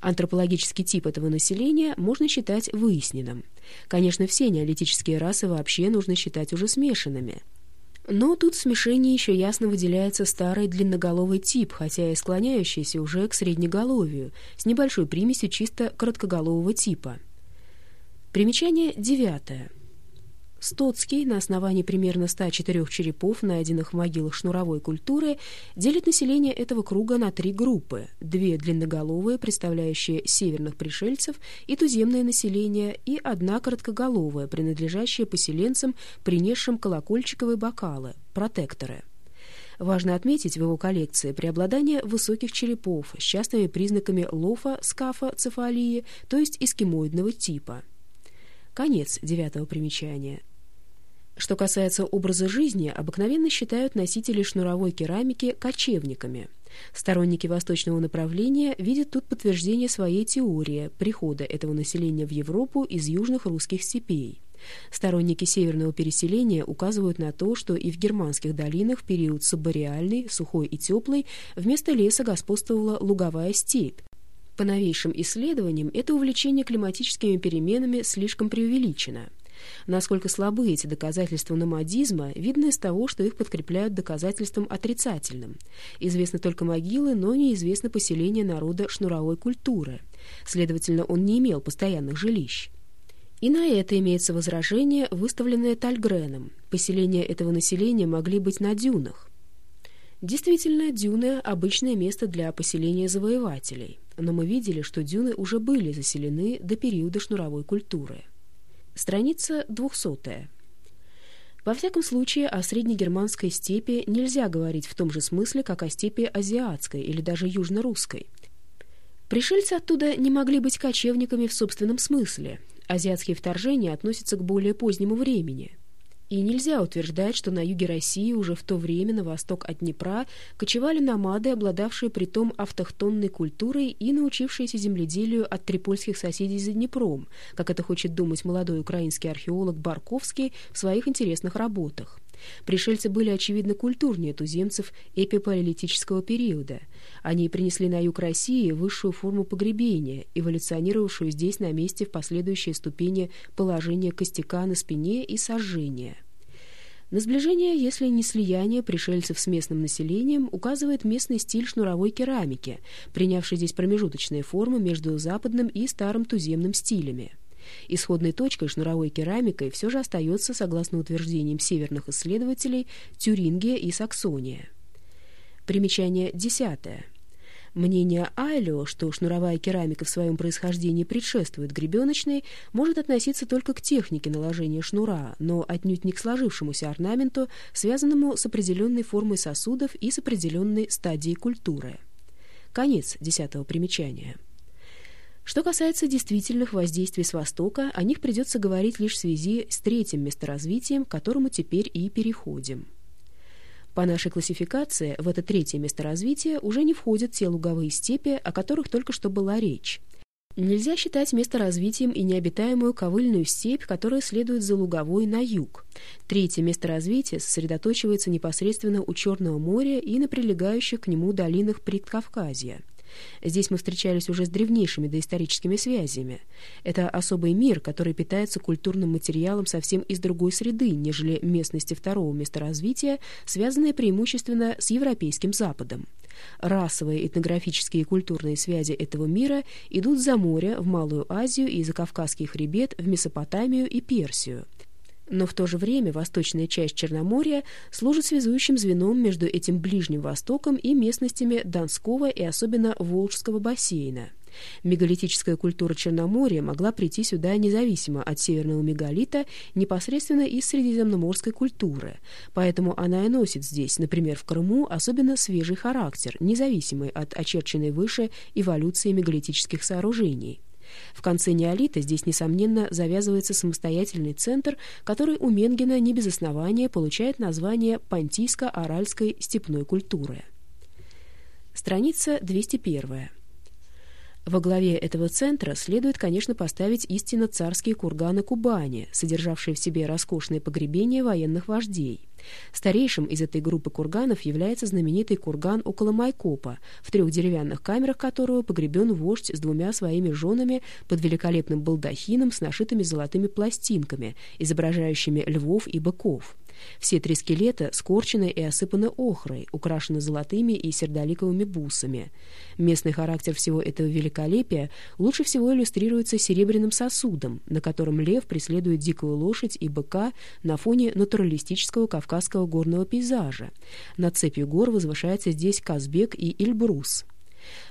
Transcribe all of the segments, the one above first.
Антропологический тип этого населения можно считать выясненным. Конечно, все неолитические расы вообще нужно считать уже смешанными. Но тут в смешении еще ясно выделяется старый длинноголовый тип, хотя и склоняющийся уже к среднеголовью, с небольшой примесью чисто короткоголового типа. Примечание девятое. Стоцкий на основании примерно 104 черепов, найденных в могилах шнуровой культуры, делит население этого круга на три группы. Две длинноголовые, представляющие северных пришельцев и туземное население, и одна короткоголовая, принадлежащая поселенцам, принесшим колокольчиковые бокалы, протекторы. Важно отметить в его коллекции преобладание высоких черепов с частными признаками лофа, скафа, цефалии, то есть эскимоидного типа. Конец девятого примечания. Что касается образа жизни, обыкновенно считают носители шнуровой керамики кочевниками. Сторонники восточного направления видят тут подтверждение своей теории прихода этого населения в Европу из южных русских степей. Сторонники северного переселения указывают на то, что и в германских долинах в период суббореальный, сухой и теплый, вместо леса господствовала луговая степь. По новейшим исследованиям, это увлечение климатическими переменами слишком преувеличено. Насколько слабы эти доказательства номадизма, видно из того, что их подкрепляют доказательством отрицательным. Известны только могилы, но неизвестно поселение народа шнуровой культуры. Следовательно, он не имел постоянных жилищ. И на это имеется возражение, выставленное Тальгреном. Поселения этого населения могли быть на дюнах. Действительно, дюны – обычное место для поселения завоевателей, но мы видели, что дюны уже были заселены до периода шнуровой культуры. Страница 200. Во всяком случае, о среднегерманской степи нельзя говорить в том же смысле, как о степи азиатской или даже южно-русской. Пришельцы оттуда не могли быть кочевниками в собственном смысле. Азиатские вторжения относятся к более позднему времени – и нельзя утверждать, что на юге России уже в то время на восток от Днепра кочевали намады, обладавшие притом автохтонной культурой и научившиеся земледелию от трипольских соседей за Днепром, как это хочет думать молодой украинский археолог Барковский в своих интересных работах. Пришельцы были, очевидно, культурнее туземцев эпипалеолитического периода. Они принесли на юг России высшую форму погребения, эволюционировавшую здесь на месте в последующие ступени положения костяка на спине и сожжения. На сближение, если не слияние пришельцев с местным населением, указывает местный стиль шнуровой керамики, принявший здесь промежуточные формы между западным и старым туземным стилями. Исходной точкой шнуровой керамикой все же остается, согласно утверждениям северных исследователей, Тюрингия и Саксония. Примечание десятое. Мнение Айлио, что шнуровая керамика в своем происхождении предшествует гребеночной, может относиться только к технике наложения шнура, но отнюдь не к сложившемуся орнаменту, связанному с определенной формой сосудов и с определенной стадией культуры. Конец десятого примечания. Что касается действительных воздействий с Востока, о них придется говорить лишь в связи с третьим месторазвитием, к которому теперь и переходим. По нашей классификации в это третье месторазвитие уже не входят те луговые степи, о которых только что была речь. Нельзя считать месторазвитием и необитаемую ковыльную степь, которая следует за луговой на юг. Третье месторазвитие сосредоточивается непосредственно у Черного моря и на прилегающих к нему долинах Предкавказья. Здесь мы встречались уже с древнейшими доисторическими связями. Это особый мир, который питается культурным материалом совсем из другой среды, нежели местности второго месторазвития, связанные преимущественно с европейским Западом. Расовые, этнографические и культурные связи этого мира идут за море в Малую Азию и за Кавказский хребет в Месопотамию и Персию – но в то же время восточная часть Черноморья служит связующим звеном между этим Ближним Востоком и местностями Донского и особенно Волжского бассейна. Мегалитическая культура Черноморья могла прийти сюда независимо от северного мегалита, непосредственно из средиземноморской культуры, поэтому она и носит здесь, например, в Крыму, особенно свежий характер, независимый от очерченной выше эволюции мегалитических сооружений. В конце неолита здесь, несомненно, завязывается самостоятельный центр, который у Менгена не без основания получает название понтийско-аральской степной культуры. Страница 201. Во главе этого центра следует, конечно, поставить истинно царские курганы Кубани, содержавшие в себе роскошные погребения военных вождей. Старейшим из этой группы курганов является знаменитый курган около Майкопа, в трех деревянных камерах которого погребен вождь с двумя своими женами под великолепным балдахином с нашитыми золотыми пластинками, изображающими львов и быков. Все три скелета скорчены и осыпаны охрой, украшены золотыми и сердоликовыми бусами. Местный характер всего этого великолепия лучше всего иллюстрируется серебряным сосудом, на котором лев преследует дикую лошадь и быка на фоне натуралистического кавказского горного пейзажа. Над цепью гор возвышается здесь Казбек и Эльбрус.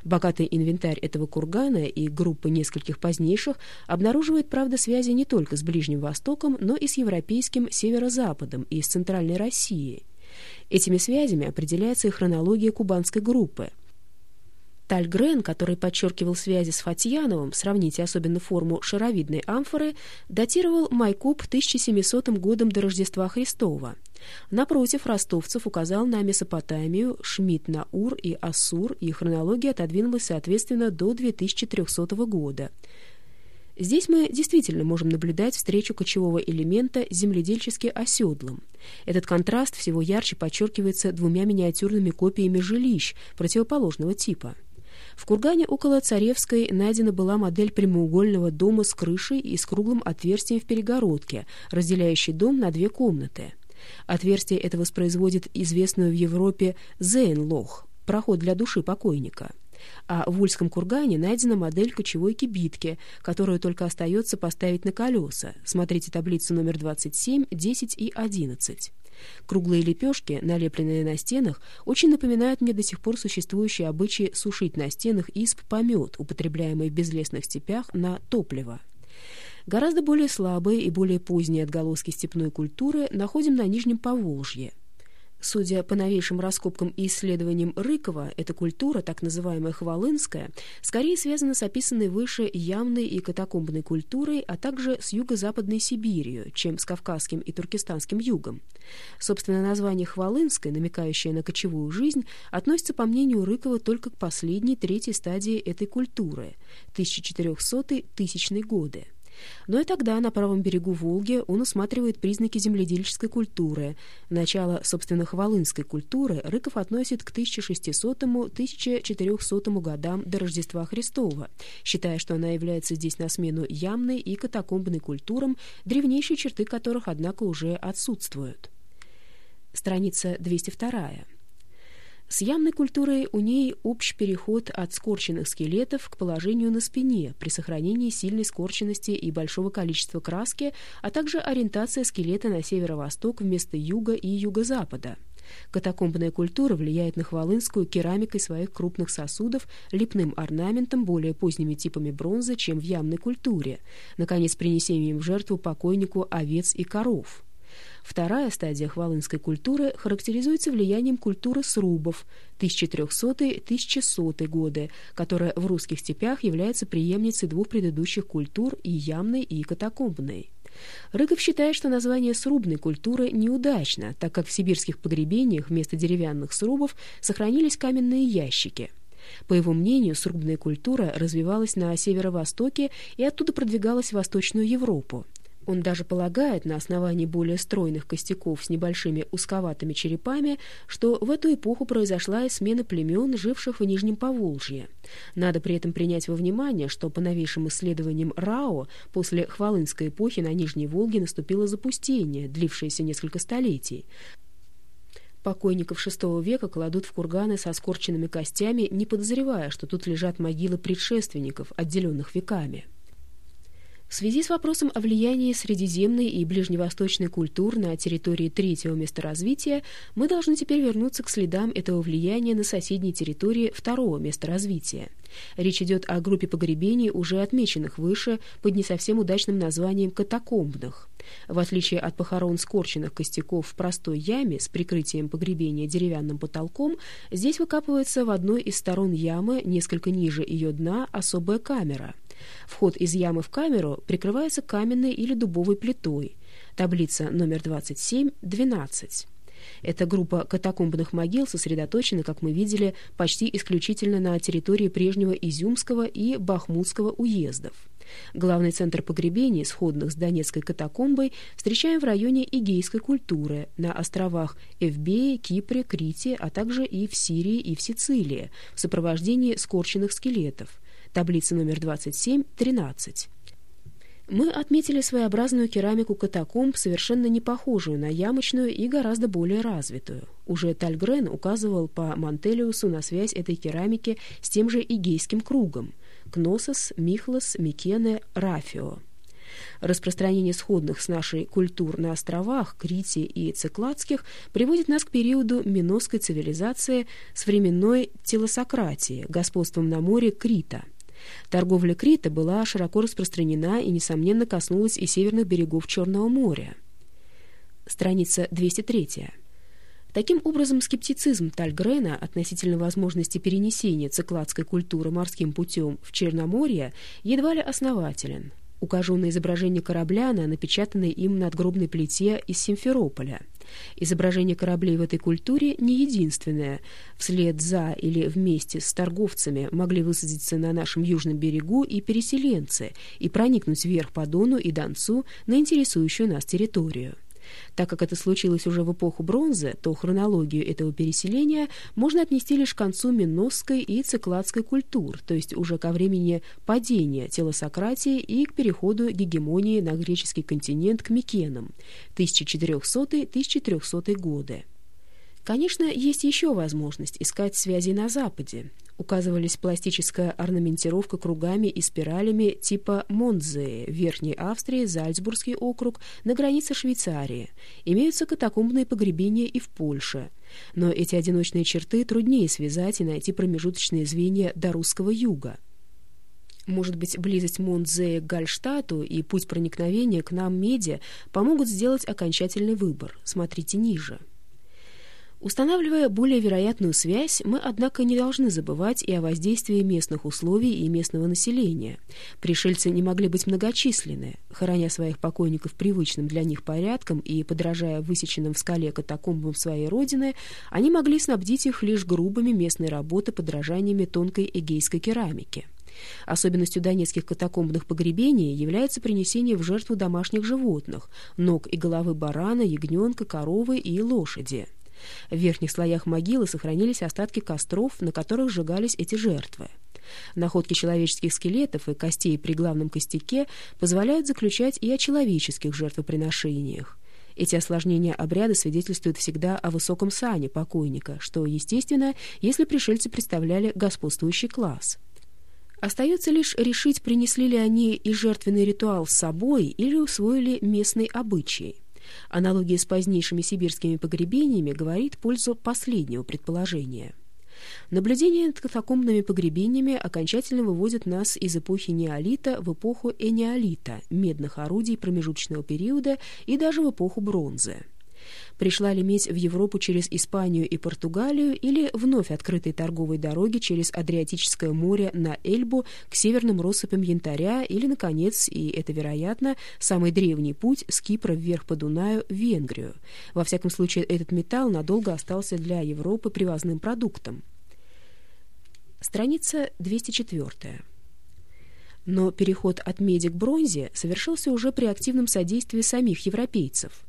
Богатый инвентарь этого кургана и группы нескольких позднейших обнаруживает, правда, связи не только с Ближним Востоком, но и с европейским северо-западом и с Центральной Россией. Этими связями определяется и хронология кубанской группы. Тальгрен, который подчеркивал связи с Фатьяновым, сравните особенно форму шаровидной амфоры, датировал Майкоп 1700 годом до Рождества Христова – Напротив, ростовцев указал на Месопотамию, Шмидт на Ур и Ассур, и хронология отодвинулась, соответственно, до 2300 года. Здесь мы действительно можем наблюдать встречу кочевого элемента земледельчески оседлым. Этот контраст всего ярче подчеркивается двумя миниатюрными копиями жилищ противоположного типа. В кургане около Царевской найдена была модель прямоугольного дома с крышей и с круглым отверстием в перегородке, разделяющий дом на две комнаты. Отверстие это воспроизводит известную в Европе Зейнлох, проход для души покойника. А в Ульском кургане найдена модель кочевой кибитки, которую только остается поставить на колеса. Смотрите таблицу номер 27, 10 и 11. Круглые лепешки, налепленные на стенах, очень напоминают мне до сих пор существующие обычаи сушить на стенах исп помет, употребляемый в безлесных степях на топливо. Гораздо более слабые и более поздние отголоски степной культуры находим на Нижнем Поволжье. Судя по новейшим раскопкам и исследованиям Рыкова, эта культура, так называемая хвалынская, скорее связана с описанной выше ямной и катакомбной культурой, а также с юго-западной Сибирью, чем с Кавказским и Туркестанским югом. Собственно, название хвалынской, намекающее на кочевую жизнь, относится, по мнению Рыкова, только к последней, третьей стадии этой культуры – 1400-1000 годы. Но и тогда на правом берегу Волги он усматривает признаки земледельческой культуры. Начало, собственно, хвалынской культуры Рыков относит к 1600-1400 годам до Рождества Христова, считая, что она является здесь на смену ямной и катакомбной культурам, древнейшие черты которых, однако, уже отсутствуют. Страница 202. С ямной культурой у ней общий переход от скорченных скелетов к положению на спине при сохранении сильной скорченности и большого количества краски, а также ориентация скелета на северо-восток вместо юга и юго-запада. Катакомбная культура влияет на хвалынскую керамикой своих крупных сосудов, лепным орнаментом, более поздними типами бронзы, чем в ямной культуре, наконец, принесением в жертву покойнику овец и коров. Вторая стадия хвалынской культуры характеризуется влиянием культуры срубов 1300-1100 годы, которая в русских степях является преемницей двух предыдущих культур и ямной, и катакомбной. Рыков считает, что название срубной культуры неудачно, так как в сибирских погребениях вместо деревянных срубов сохранились каменные ящики. По его мнению, срубная культура развивалась на северо-востоке и оттуда продвигалась в Восточную Европу. Он даже полагает на основании более стройных костяков с небольшими узковатыми черепами, что в эту эпоху произошла и смена племен, живших в Нижнем Поволжье. Надо при этом принять во внимание, что по новейшим исследованиям РАО после Хвалынской эпохи на Нижней Волге наступило запустение, длившееся несколько столетий. Покойников VI века кладут в курганы со скорченными костями, не подозревая, что тут лежат могилы предшественников, отделенных веками. В связи с вопросом о влиянии средиземной и ближневосточной культур на территории третьего месторазвития мы должны теперь вернуться к следам этого влияния на соседней территории второго месторазвития. Речь идет о группе погребений, уже отмеченных выше под не совсем удачным названием катакомбных. В отличие от похорон скорченных костяков в простой яме с прикрытием погребения деревянным потолком, здесь выкапывается в одной из сторон ямы, несколько ниже ее дна, особая камера – Вход из ямы в камеру прикрывается каменной или дубовой плитой. Таблица номер 27, 12. Эта группа катакомбных могил сосредоточена, как мы видели, почти исключительно на территории прежнего Изюмского и Бахмутского уездов. Главный центр погребений, сходных с Донецкой катакомбой, встречаем в районе игейской культуры, на островах Эвбее, Кипре, Крите, а также и в Сирии и в Сицилии, в сопровождении скорченных скелетов. Таблица номер 27, 13. Мы отметили своеобразную керамику катакомб, совершенно не похожую на ямочную и гораздо более развитую. Уже Тальгрен указывал по Мантелиусу на связь этой керамики с тем же Игейским кругом – Кносос, Михлос, Микене, Рафио. Распространение сходных с нашей культур на островах Крите и Цикладских приводит нас к периоду миносской цивилизации с временной телосократии, господством на море Крита – Торговля Крита была широко распространена и, несомненно, коснулась и северных берегов Черного моря. Страница 203. Таким образом, скептицизм Тальгрена относительно возможности перенесения цикладской культуры морским путем в Черноморье едва ли основателен. Укажу на изображение корабля на напечатанной им надгробной плите из Симферополя – Изображение кораблей в этой культуре не единственное. Вслед за или вместе с торговцами могли высадиться на нашем южном берегу и переселенцы и проникнуть вверх по Дону и Донцу на интересующую нас территорию. Так как это случилось уже в эпоху бронзы, то хронологию этого переселения можно отнести лишь к концу Миносской и Цикладской культур, то есть уже ко времени падения телосократии и к переходу гегемонии на греческий континент к Микенам 1400-1300 годы. Конечно, есть еще возможность искать связи на Западе. Указывались пластическая орнаментировка кругами и спиралями типа Монзее в Верхней Австрии, Зальцбургский округ, на границе Швейцарии. Имеются катакомбные погребения и в Польше. Но эти одиночные черты труднее связать и найти промежуточные звенья до русского юга. Может быть, близость Монтзея к Гальштату и путь проникновения к нам меди помогут сделать окончательный выбор. Смотрите ниже. Устанавливая более вероятную связь, мы, однако, не должны забывать и о воздействии местных условий и местного населения. Пришельцы не могли быть многочисленны. Хороня своих покойников привычным для них порядком и подражая высеченным в скале катакомбам своей родины, они могли снабдить их лишь грубыми местной работы подражаниями тонкой эгейской керамики. Особенностью донецких катакомбных погребений является принесение в жертву домашних животных – ног и головы барана, ягненка, коровы и лошади – в верхних слоях могилы сохранились остатки костров, на которых сжигались эти жертвы. Находки человеческих скелетов и костей при главном костяке позволяют заключать и о человеческих жертвоприношениях. Эти осложнения обряда свидетельствуют всегда о высоком сане покойника, что естественно, если пришельцы представляли господствующий класс. Остается лишь решить, принесли ли они и жертвенный ритуал с собой или усвоили местный обычай. Аналогия с позднейшими сибирскими погребениями говорит в пользу последнего предположения. Наблюдения над катакомбными погребениями окончательно выводят нас из эпохи неолита в эпоху энеолита, медных орудий промежуточного периода и даже в эпоху бронзы пришла ли медь в Европу через Испанию и Португалию или вновь открытой торговой дороги через Адриатическое море на Эльбу к северным россыпям янтаря или, наконец, и это вероятно, самый древний путь с Кипра вверх по Дунаю в Венгрию. Во всяком случае, этот металл надолго остался для Европы привозным продуктом. Страница 204. Но переход от меди к бронзе совершился уже при активном содействии самих европейцев –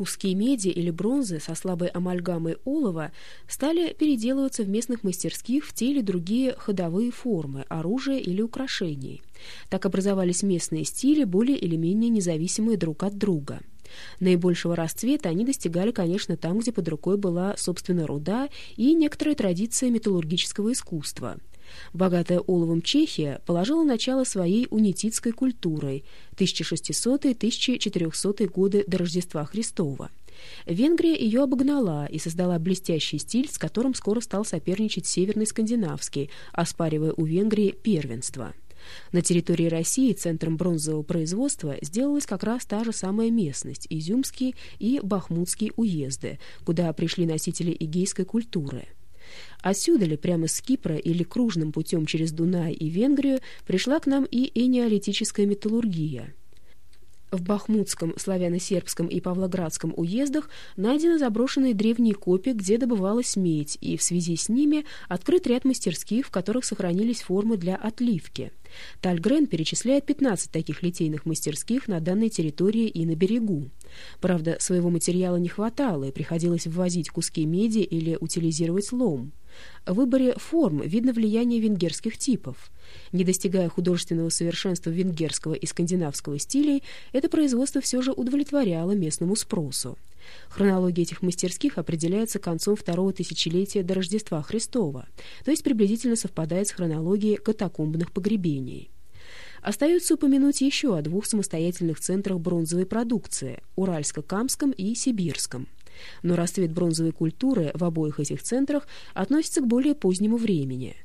Куски меди или бронзы со слабой амальгамой олова стали переделываться в местных мастерских в те или другие ходовые формы, оружия или украшений. Так образовались местные стили, более или менее независимые друг от друга. Наибольшего расцвета они достигали, конечно, там, где под рукой была, собственно, руда и некоторая традиция металлургического искусства – Богатая оловом Чехия положила начало своей унититской культурой 1600-1400 годы до Рождества Христова. Венгрия ее обогнала и создала блестящий стиль, с которым скоро стал соперничать Северный Скандинавский, оспаривая у Венгрии первенство. На территории России центром бронзового производства сделалась как раз та же самая местность – Изюмские и Бахмутские уезды, куда пришли носители игейской культуры – Отсюда ли, прямо с Кипра или кружным путем через Дунай и Венгрию, пришла к нам и энеолитическая металлургия. В Бахмутском, Славяно-Сербском и Павлоградском уездах найдены заброшенные древние копии, где добывалась медь, и в связи с ними открыт ряд мастерских, в которых сохранились формы для отливки. Тальгрен перечисляет 15 таких литейных мастерских на данной территории и на берегу. Правда, своего материала не хватало, и приходилось ввозить куски меди или утилизировать лом. В выборе форм видно влияние венгерских типов. Не достигая художественного совершенства венгерского и скандинавского стилей, это производство все же удовлетворяло местному спросу. Хронология этих мастерских определяется концом второго тысячелетия до Рождества Христова, то есть приблизительно совпадает с хронологией катакомбных погребений. Остается упомянуть еще о двух самостоятельных центрах бронзовой продукции – Уральско-Камском и Сибирском – но расцвет бронзовой культуры в обоих этих центрах относится к более позднему времени.